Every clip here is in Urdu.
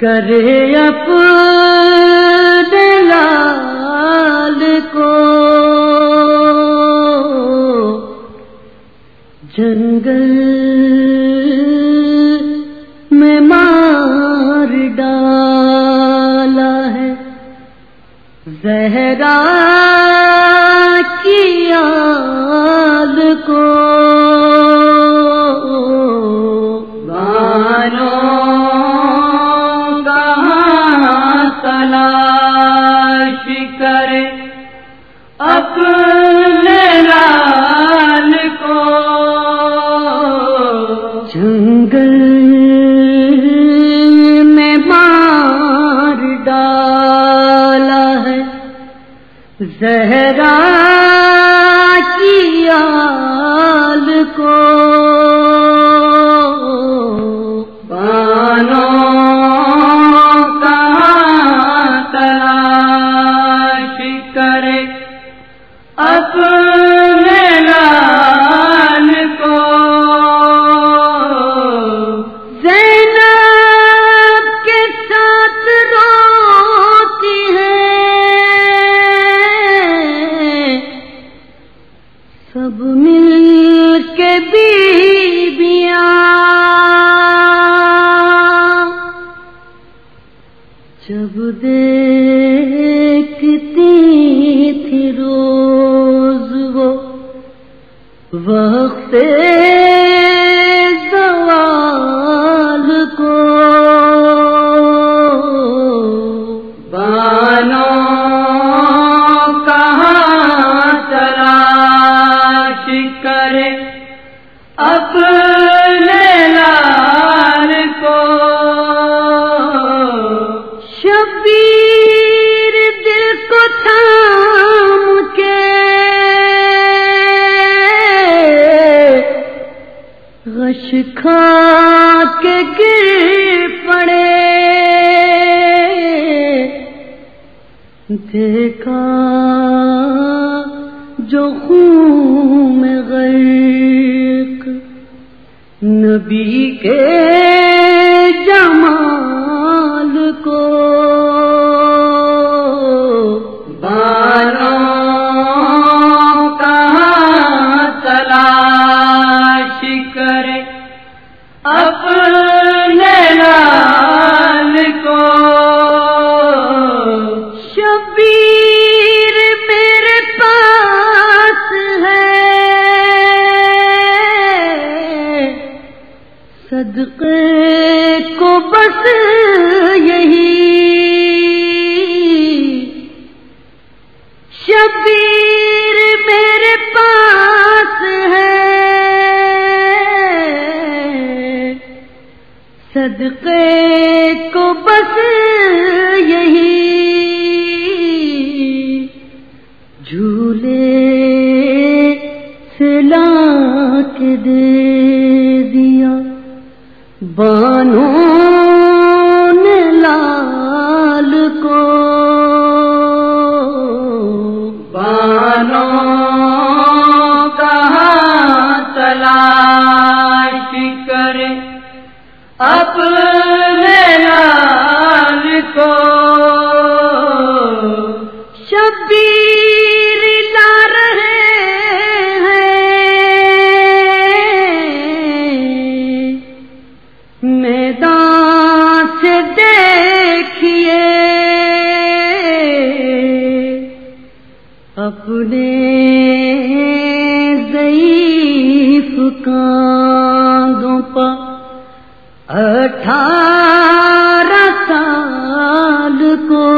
کرے اپنے لال کو۔ جنگل میں مار ڈالا ہے۔ زہرا کی کو۔ بانو لا سے دیکھا جو خون غیق نبی کے کو بس یہی۔ شبیر میرے پاس ہے۔ صدقے کو بس بنوں سانچ دیکھیے۔ اپنے ضعیف کاندوں پا اٹھارہ سال کو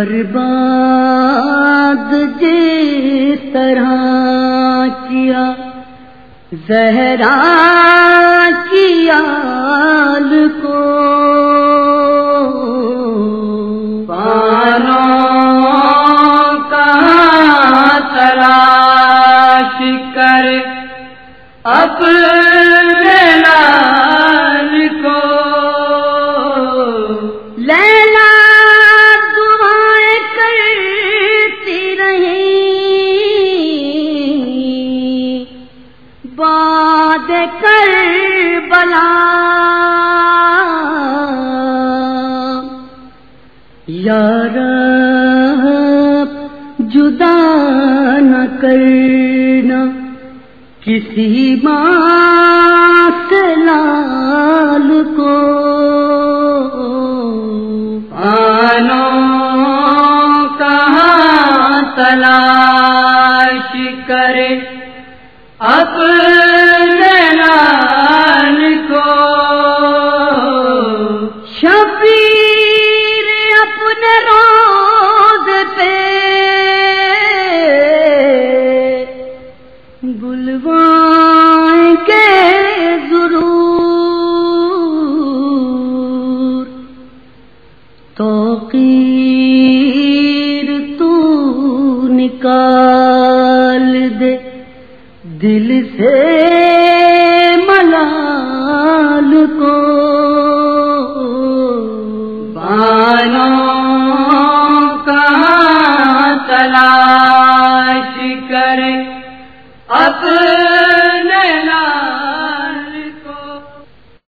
برباد جس طرح کیا زہرا کیا یارا جدا نہ کرنا کسی ماں یہ